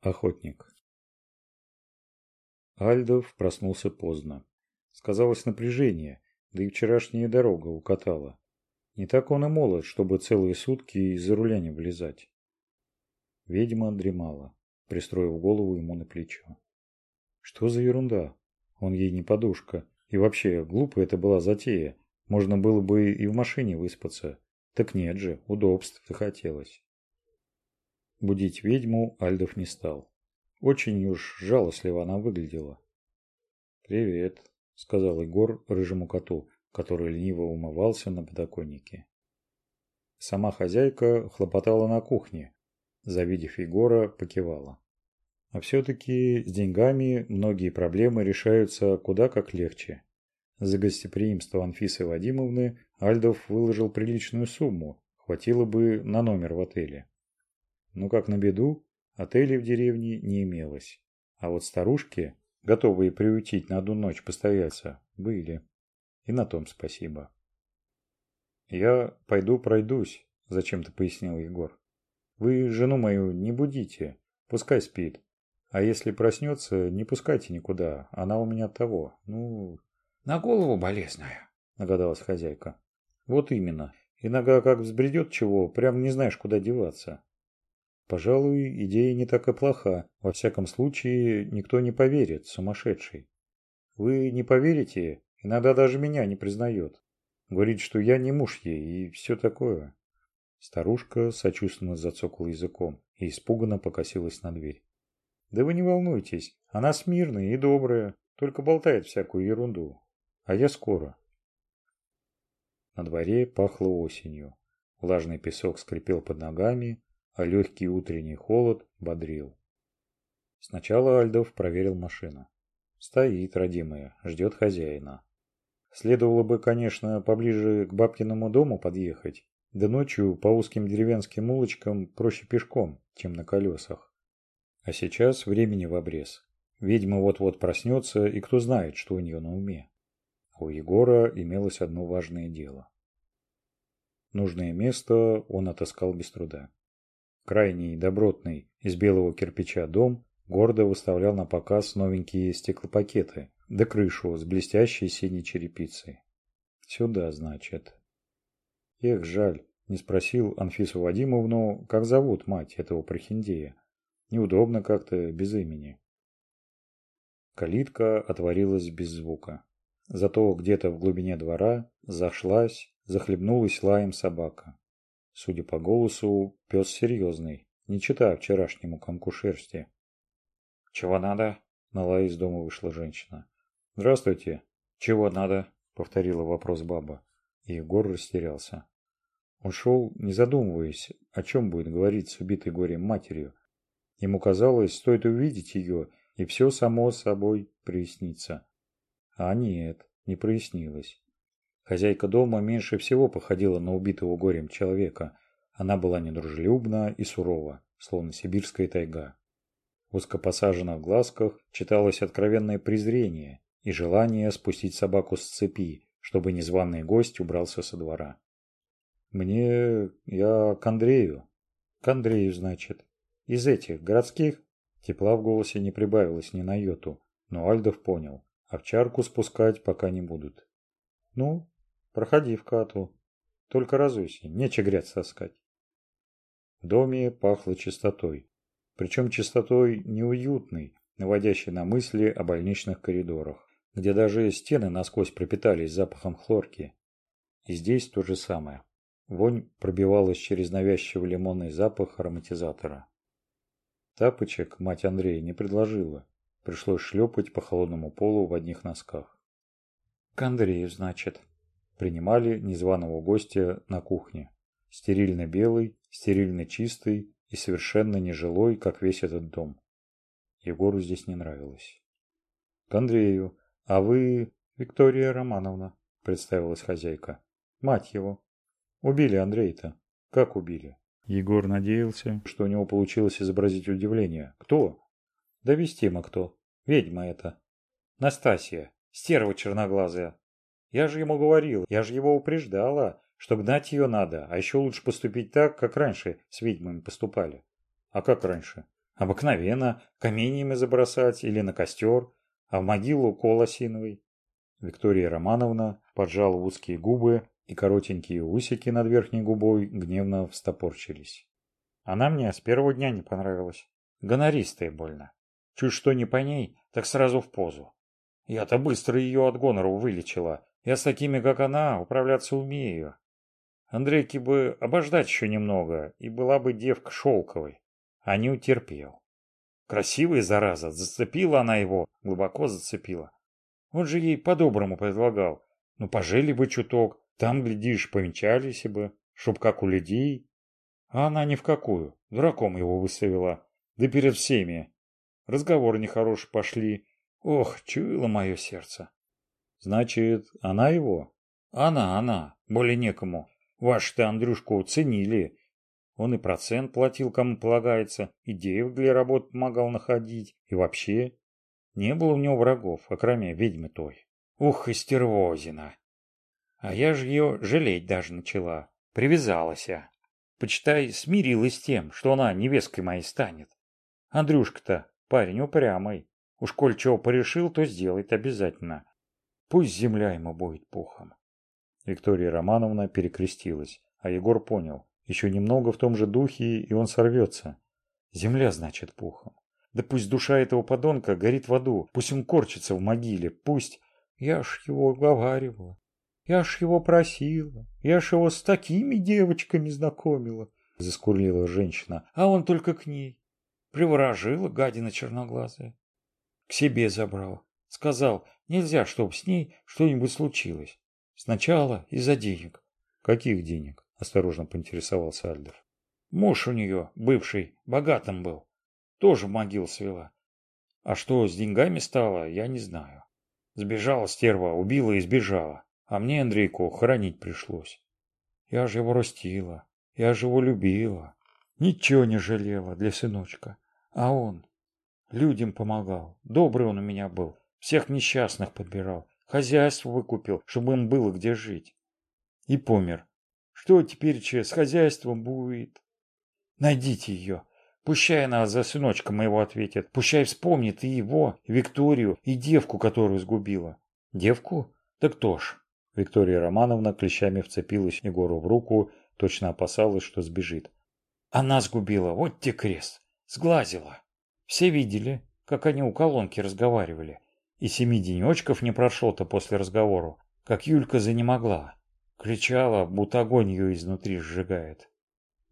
охотник альдов проснулся поздно сказалось напряжение да и вчерашняя дорога укатала не так он и молод чтобы целые сутки из-за руля не влезать ведьма дремала пристроив голову ему на плечо что за ерунда он ей не подушка и вообще глупо это была затея можно было бы и в машине выспаться так нет же удобств-то хотелось Будить ведьму Альдов не стал. Очень уж жалостливо она выглядела. «Привет», — сказал Егор рыжему коту, который лениво умывался на подоконнике. Сама хозяйка хлопотала на кухне. Завидев Егора, покивала. А все-таки с деньгами многие проблемы решаются куда как легче. За гостеприимство Анфисы Вадимовны Альдов выложил приличную сумму, хватило бы на номер в отеле ну как на беду отелей в деревне не имелось. А вот старушки, готовые приютить на одну ночь постояться были. И на том спасибо. «Я пойду пройдусь», – зачем-то пояснил Егор. «Вы жену мою не будите, пускай спит. А если проснется, не пускайте никуда, она у меня того, ну...» «На голову болезная», – нагадалась хозяйка. «Вот именно. Иногда как взбредет чего, прям не знаешь, куда деваться. Пожалуй, идея не так и плоха. Во всяком случае, никто не поверит, сумасшедший. Вы не поверите, иногда даже меня не признает. Говорит, что я не муж ей и все такое. Старушка сочувственно зацокала языком и испуганно покосилась на дверь. Да вы не волнуйтесь, она смирная и добрая, только болтает всякую ерунду. А я скоро. На дворе пахло осенью. Влажный песок скрипел под ногами, а легкий утренний холод бодрил. Сначала Альдов проверил машину. Стоит, родимая, ждет хозяина. Следовало бы, конечно, поближе к бабкиному дому подъехать, да ночью по узким деревенским улочкам проще пешком, чем на колесах. А сейчас времени в обрез. Ведьма вот-вот проснется, и кто знает, что у нее на уме. У Егора имелось одно важное дело. Нужное место он отыскал без труда крайний, добротный, из белого кирпича дом гордо выставлял на показ новенькие стеклопакеты, да крышу с блестящей синей черепицей. Сюда, значит. Эх, жаль, не спросил Анфису Вадимовну, как зовут мать этого прохиндея. Неудобно как-то без имени. Калитка отворилась без звука. Зато где-то в глубине двора зашлась, захлебнулась лаем собака. Судя по голосу, пес серьезный, не читая вчерашнему комку шерсти. «Чего надо?» – Нала из дома вышла женщина. «Здравствуйте. Чего надо?» – повторила вопрос баба. И Егор растерялся. Он шел, не задумываясь, о чем будет говорить с убитой горем матерью. Ему казалось, стоит увидеть ее, и все само собой прояснится. А нет, не прояснилось. Хозяйка дома меньше всего походила на убитого горем человека. Она была недружелюбна и сурова, словно сибирская тайга. В узкопосаженных глазках читалось откровенное презрение и желание спустить собаку с цепи, чтобы незваный гость убрался со двора. «Мне... я к Андрею». «К Андрею, значит. Из этих, городских?» Тепла в голосе не прибавилось ни на йоту, но Альдов понял. Овчарку спускать пока не будут. «Ну, проходи в кату. Только разуйся, нече грязь соскать. В доме пахло чистотой. Причем чистотой неуютной, наводящей на мысли о больничных коридорах, где даже стены насквозь пропитались запахом хлорки. И здесь то же самое. Вонь пробивалась через навязчивый лимонный запах ароматизатора. Тапочек мать Андрея не предложила. Пришлось шлепать по холодному полу в одних носках. «К Андрею, значит», принимали незваного гостя на кухне. Стерильно белый, стерильно чистый и совершенно нежилой, как весь этот дом. Егору здесь не нравилось. К Андрею. А вы Виктория Романовна, представилась хозяйка. Мать его. Убили Андрея-то. Как убили? Егор надеялся, что у него получилось изобразить удивление. Кто? Да вестимо кто. Ведьма это. Настасья. Стерва черноглазая. Я же ему говорил, я же его упреждала, что гнать ее надо, а еще лучше поступить так, как раньше с ведьмами поступали. А как раньше? Обыкновенно, каменьями забросать или на костер, а в могилу кол осиновый. Виктория Романовна поджала узкие губы, и коротенькие усики над верхней губой гневно встопорчились. Она мне с первого дня не понравилась. Гонористая больно. Чуть что не по ней, так сразу в позу. Я-то быстро ее от гонору вылечила, я с такими, как она, управляться умею. Андрейке бы обождать еще немного, и была бы девка шелковой. А не утерпел. Красивая зараза, зацепила она его, глубоко зацепила. Он же ей по-доброму предлагал. Ну, пожили бы чуток, там, глядишь, повенчались бы, чтоб как у людей. А она ни в какую, дураком его выставила, да перед всеми. Разговоры нехорошие пошли. Ох, чуяло мое сердце. Значит, она его? Она, она, более некому. Ваш, ты, Андрюшку ценили. Он и процент платил, кому полагается, и девок для работ помогал находить, и вообще. Не было у него врагов, окроме ведьмы той. Ух, истервозина. А я же ее жалеть даже начала. Привязалась я. Почитай, смирилась тем, что она невесткой моей станет. Андрюшка-то парень упрямый. Уж коль чего порешил, то сделает обязательно. Пусть земля ему будет пухом. Виктория Романовна перекрестилась, а Егор понял. Еще немного в том же духе, и он сорвется. Земля, значит, пухом. Да пусть душа этого подонка горит в аду, пусть он корчится в могиле, пусть... Я ж его уговаривала, я ж его просила, я ж его с такими девочками знакомила, заскулила женщина, а он только к ней. Приворожила гадина черноглазая. К себе забрал. Сказал, нельзя, чтобы с ней что-нибудь случилось. Сначала из-за денег. Каких денег? Осторожно поинтересовался Альдер. Муж у нее, бывший, богатым был. Тоже могил свела. А что с деньгами стало, я не знаю. Сбежала стерва, убила и сбежала. А мне Андрейку хоронить пришлось. Я же его растила. Я же его любила. Ничего не жалела для сыночка. А он людям помогал. Добрый он у меня был всех несчастных подбирал, хозяйство выкупил, чтобы им было где жить. И помер. Что теперь че с хозяйством будет? Найдите ее. Пущай она за сыночка моего ответит. Пущай вспомнит и его, и Викторию, и девку, которую сгубила. Девку? Так кто ж? Виктория Романовна клещами вцепилась Егору в руку, точно опасалась, что сбежит. Она сгубила, вот те крест. Сглазила. Все видели, как они у колонки разговаривали и семи денечков не прошло-то после разговору, как Юлька за не могла, Кричала, будто огонь ее изнутри сжигает.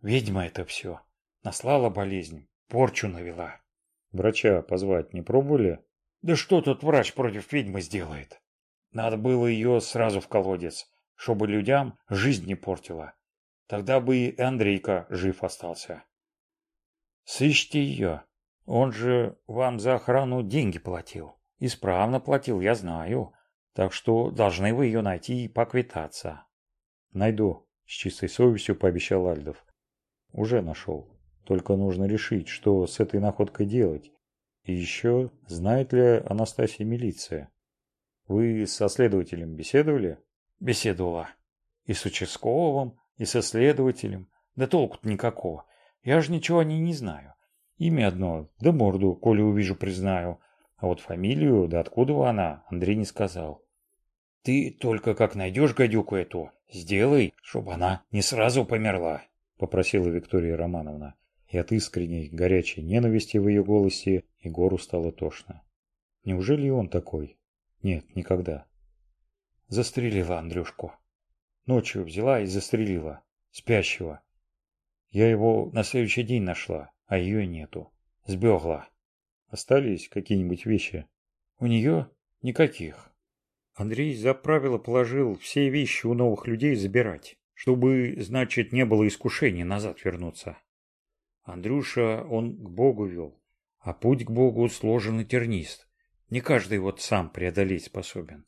Ведьма это все. Наслала болезнь, порчу навела. Врача позвать не пробовали? Да что тут врач против ведьмы сделает? Надо было ее сразу в колодец, чтобы людям жизнь не портила. Тогда бы и Андрейка жив остался. Сыщите ее. Он же вам за охрану деньги платил. Исправно платил, я знаю. Так что должны вы ее найти и поквитаться. Найду, с чистой совестью пообещал Альдов. Уже нашел. Только нужно решить, что с этой находкой делать. И еще, знает ли Анастасия милиция? Вы со следователем беседовали? Беседовала. И с участковым, и со следователем. Да толку-то никакого. Я же ничего о ней не знаю. Имя одно, да морду, коли увижу, признаю а вот фамилию да откуда она Андрей не сказал. «Ты только как найдешь гадюку эту, сделай, чтобы она не сразу померла», – попросила Виктория Романовна. И от искренней, горячей ненависти в ее голосе Егору стало тошно. Неужели он такой? Нет, никогда. Застрелила Андрюшку. Ночью взяла и застрелила. Спящего. Я его на следующий день нашла, а ее нету. Сбегла. Остались какие-нибудь вещи? У нее никаких. Андрей за правило положил все вещи у новых людей забирать, чтобы, значит, не было искушения назад вернуться. Андрюша он к Богу вел, а путь к Богу сложен и тернист. Не каждый вот сам преодолеть способен.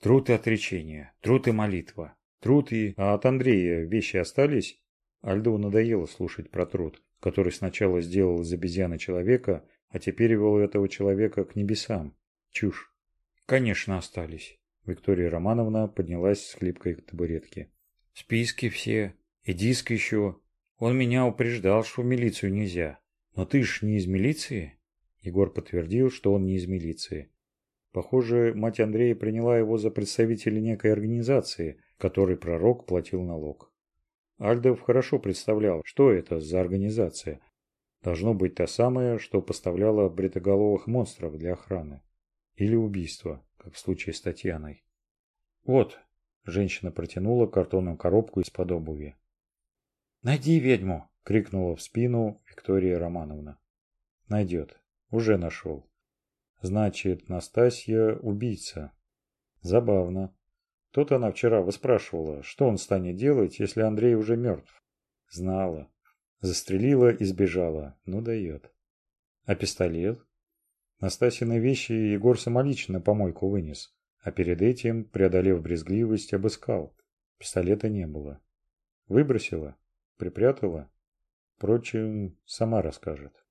Труд и отречение, труд и молитва, труд и... А от Андрея вещи остались? Альдову надоело слушать про труд, который сначала сделал из обезьяны человека, а теперь вел этого человека к небесам. Чушь. Конечно, остались. Виктория Романовна поднялась с хлипкой табуретки. Списки все. И диск еще. Он меня упреждал, что в милицию нельзя. Но ты ж не из милиции? Егор подтвердил, что он не из милиции. Похоже, мать Андрея приняла его за представителя некой организации, которой пророк платил налог. Альдов хорошо представлял, что это за организация, должно быть то самое, что поставляло бритоголовых монстров для охраны. Или убийство, как в случае с Татьяной. «Вот», – женщина протянула картонную коробку из-под обуви. «Найди ведьму!» – крикнула в спину Виктория Романовна. «Найдет. Уже нашел. Значит, Настасья – убийца. Забавно. Тут она вчера выспрашивала, что он станет делать, если Андрей уже мертв. Знала застрелила и сбежала. Ну дает. А пистолет? Настасины вещи Егор самолично на помойку вынес, а перед этим, преодолев брезгливость, обыскал. Пистолета не было. Выбросила? Припрятала? Впрочем, сама расскажет.